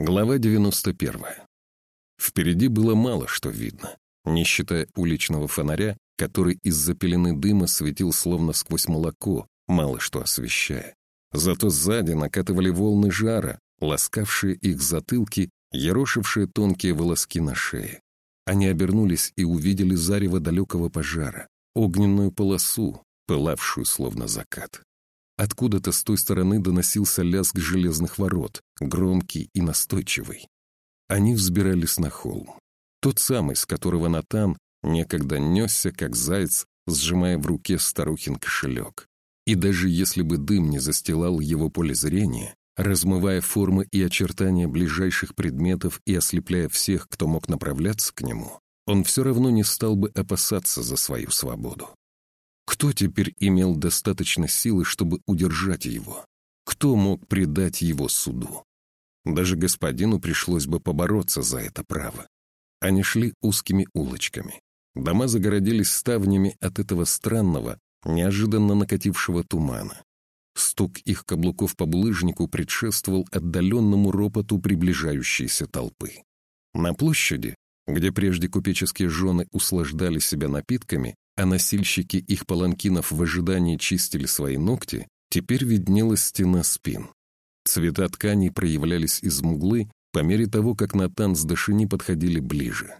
Глава 91. Впереди было мало что видно, не считая уличного фонаря, который из-за пелены дыма светил словно сквозь молоко, мало что освещая. Зато сзади накатывали волны жара, ласкавшие их затылки, ерошившие тонкие волоски на шее. Они обернулись и увидели зарево далекого пожара, огненную полосу, пылавшую словно закат. Откуда-то с той стороны доносился лязг железных ворот, громкий и настойчивый. Они взбирались на холм. Тот самый, с которого Натан некогда несся, как заяц, сжимая в руке старухин кошелек. И даже если бы дым не застилал его поле зрения, размывая формы и очертания ближайших предметов и ослепляя всех, кто мог направляться к нему, он все равно не стал бы опасаться за свою свободу. Кто теперь имел достаточно силы, чтобы удержать его? Кто мог предать его суду? Даже господину пришлось бы побороться за это право. Они шли узкими улочками. Дома загородились ставнями от этого странного, неожиданно накатившего тумана. Стук их каблуков по булыжнику предшествовал отдаленному ропоту приближающейся толпы. На площади, где прежде купеческие жены услаждали себя напитками, а носильщики их паланкинов в ожидании чистили свои ногти, теперь виднелась стена спин. Цвета тканей проявлялись из мглы по мере того, как Натан с Дашини подходили ближе.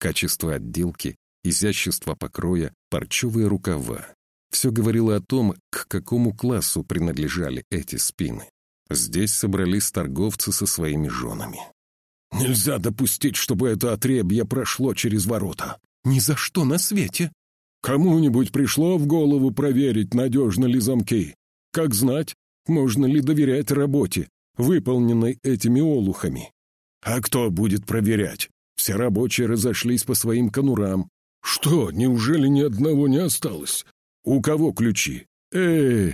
Качество отделки, изящество покроя, парчевые рукава. Все говорило о том, к какому классу принадлежали эти спины. Здесь собрались торговцы со своими женами. «Нельзя допустить, чтобы это отребье прошло через ворота!» «Ни за что на свете!» Кому-нибудь пришло в голову проверить, надежно ли замки? Как знать, можно ли доверять работе, выполненной этими олухами? А кто будет проверять? Все рабочие разошлись по своим конурам. Что, неужели ни одного не осталось? У кого ключи? Э,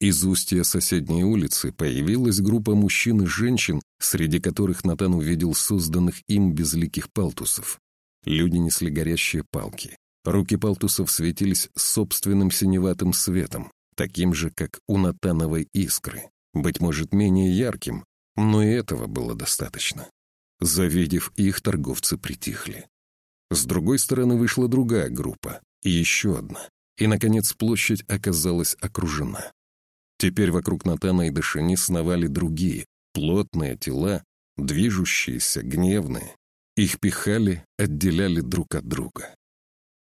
Из устья соседней улицы появилась группа мужчин и женщин, среди которых Натан увидел созданных им безликих палтусов. Люди несли горящие палки. Руки палтусов светились собственным синеватым светом, таким же, как у натановой искры. Быть может, менее ярким, но и этого было достаточно. Завидев их, торговцы притихли. С другой стороны вышла другая группа, и еще одна. И, наконец, площадь оказалась окружена. Теперь вокруг Натана и Дашини сновали другие, плотные тела, движущиеся, гневные. Их пихали, отделяли друг от друга.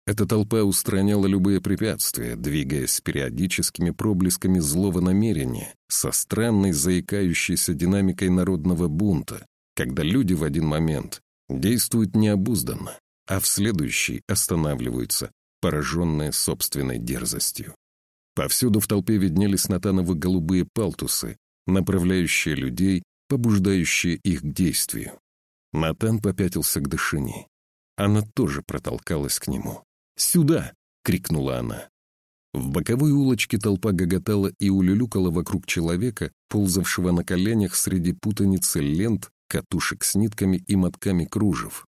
Эта толпа устраняла любые препятствия, двигаясь периодическими проблесками злого намерения, со странной заикающейся динамикой народного бунта, когда люди в один момент действуют необузданно, а в следующий останавливаются, пораженные собственной дерзостью. Повсюду в толпе виднелись Натановы голубые палтусы, направляющие людей, побуждающие их к действию. Натан попятился к Дышине. Она тоже протолкалась к нему. «Сюда!» — крикнула она. В боковой улочке толпа гоготала и улюлюкала вокруг человека, ползавшего на коленях среди путаницы лент, катушек с нитками и мотками кружев.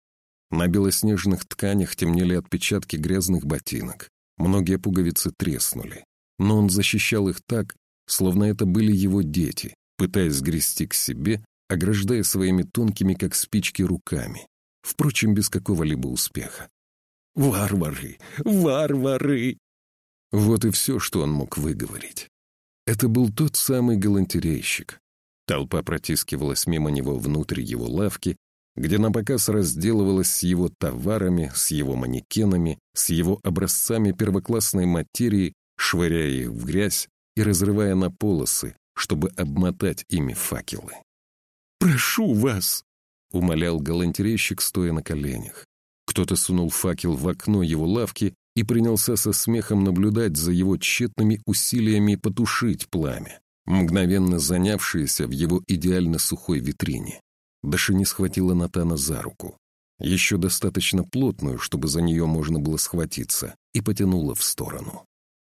На белоснежных тканях темнели отпечатки грязных ботинок. Многие пуговицы треснули. Но он защищал их так, словно это были его дети, пытаясь сгрести к себе, ограждая своими тонкими, как спички, руками. Впрочем, без какого-либо успеха. Варвары! Варвары!» Вот и все, что он мог выговорить. Это был тот самый галантерейщик. Толпа протискивалась мимо него внутрь его лавки, где на показ разделывалась с его товарами, с его манекенами, с его образцами первоклассной материи, швыряя их в грязь и разрывая на полосы, чтобы обмотать ими факелы. «Прошу вас!» — умолял галантерейщик, стоя на коленях. Кто-то сунул факел в окно его лавки и принялся со смехом наблюдать за его тщетными усилиями потушить пламя, мгновенно занявшееся в его идеально сухой витрине. Дашини схватила Натана за руку, еще достаточно плотную, чтобы за нее можно было схватиться, и потянула в сторону.